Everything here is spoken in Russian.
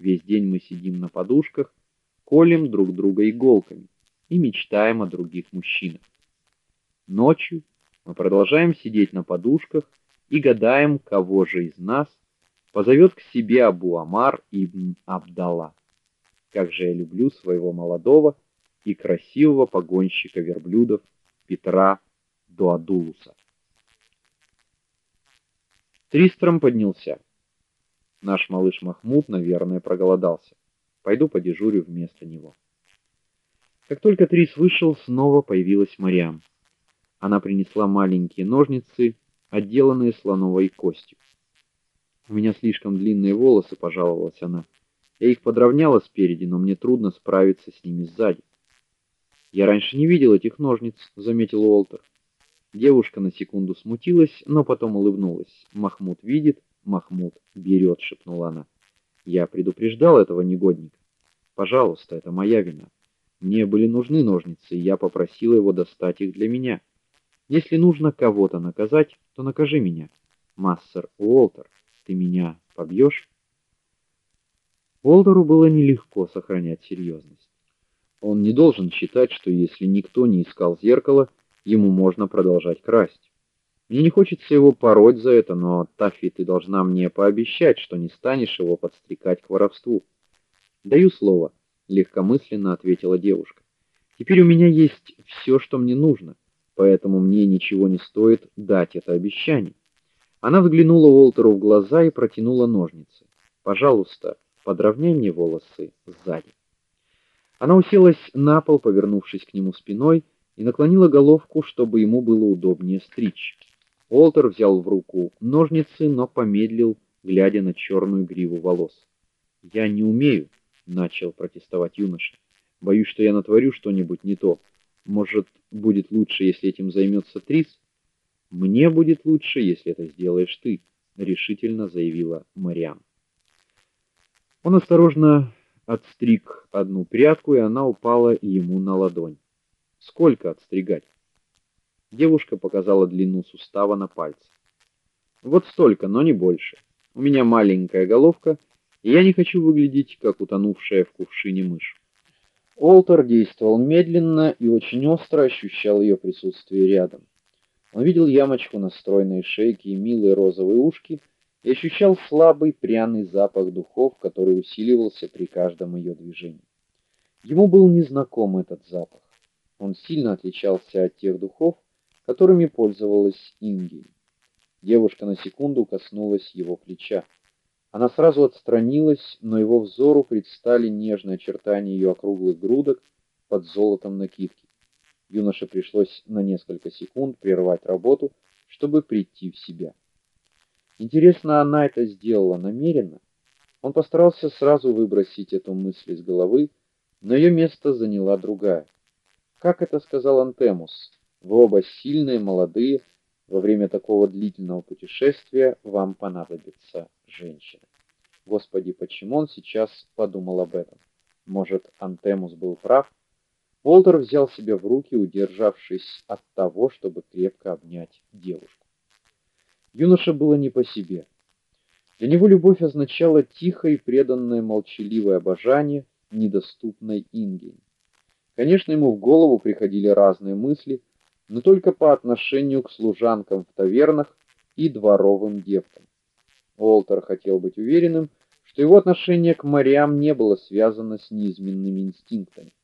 Весь день мы сидим на подушках, колем друг друга иголками и мечтаем о других мужчинах. Ночью мы продолжаем сидеть на подушках и гадаем, кого же из нас позовет к себе Абу Амар ибн Абдалла. Как же я люблю своего молодого и красивого погонщика верблюдов Петра Дуадулуса. Тристром поднялся. Наш малыш Махмуд, наверное, проголодался. Пойду подежурю вместо него. Как только Трис вышел, снова появилась Мариам. Она принесла маленькие ножницы, отделанные слоновой костью. У меня слишком длинные волосы, пожаловалась она. Я их подровняла спереди, но мне трудно справиться с ними сзади. Я раньше не видел этих ножниц, заметил Уолтер. Девушка на секунду смутилась, но потом улыбнулась. Махмуд видит, Махмуд берет», — шепнула она. Я предупреждал этого негодника. Пожалуйста, это моя вина. Мне были нужны ножницы, и я попросила его достать их для меня. Если нужно кого-то наказать, то накажи меня. Массер Уолтер, ты меня побьешь?» Уолтеру было нелегко сохранять серьезность. Он не должен считать, что если никто не искал зеркало, ему можно продолжать красть. Мне не хочется его пороть за это, но Тафи, ты должна мне пообещать, что не станешь его подстрекать к воровству. Даю слово, легкомысленно ответила девушка. Теперь у меня есть все, что мне нужно, поэтому мне ничего не стоит дать это обещание. Она взглянула Уолтеру в глаза и протянула ножницы. Пожалуйста, подровняй мне волосы сзади. Она уселась на пол, повернувшись к нему спиной, и наклонила головку, чтобы ему было удобнее стричь. Олтер взял в руку ножницы, но помедлил, глядя на черную гриву волос. "Я не умею", начал протестовать юноша. "Боюсь, что я натворю что-нибудь не то. Может, будет лучше, если этим займется Трис?" "Мне будет лучше, если это сделаешь ты", решительно заявила Мариам. Он осторожно отстриг одну прядку, и она упала ему на ладонь. Сколько отстригать? Девушка показала длину сустава на пальце. Вот столько, но не больше. У меня маленькая головка, и я не хочу выглядеть как утонувшая в кувшине мышь. Олтер действовал медленно и очень остро ощущал ее присутствие рядом. Он видел ямочку на стройной шейке и милые розовые ушки и ощущал слабый пряный запах духов, который усиливался при каждом ее движении. Ему был незнаком этот запах. Он сильно отличался от тех духов, которыми пользовалась Инги. Девушка на секунду коснулась его плеча. Она сразу отстранилась, но его взору предстали нежные очертания ее округлых грудок под золотом накидки. Юноше пришлось на несколько секунд прервать работу, чтобы прийти в себя. Интересно, она это сделала намеренно? Он постарался сразу выбросить эту мысль из головы, но ее место заняла другая. Как это сказал Антемус? Вы оба сильные, молодые. Во время такого длительного путешествия вам понадобится женщина. Господи, почему он сейчас подумал об этом? Может, Антемус был прав? Волтер взял себя в руки, удержавшись от того, чтобы крепко обнять девушку. Юноше было не по себе. Для него любовь означала тихое и преданное молчаливое обожание недоступной Инге. Конечно, ему в голову приходили разные мысли, но только по отношению к служанкам в тавернах и дворовым девкам. Уолтер хотел быть уверенным, что его отношение к морям не было связано с низменными инстинктами.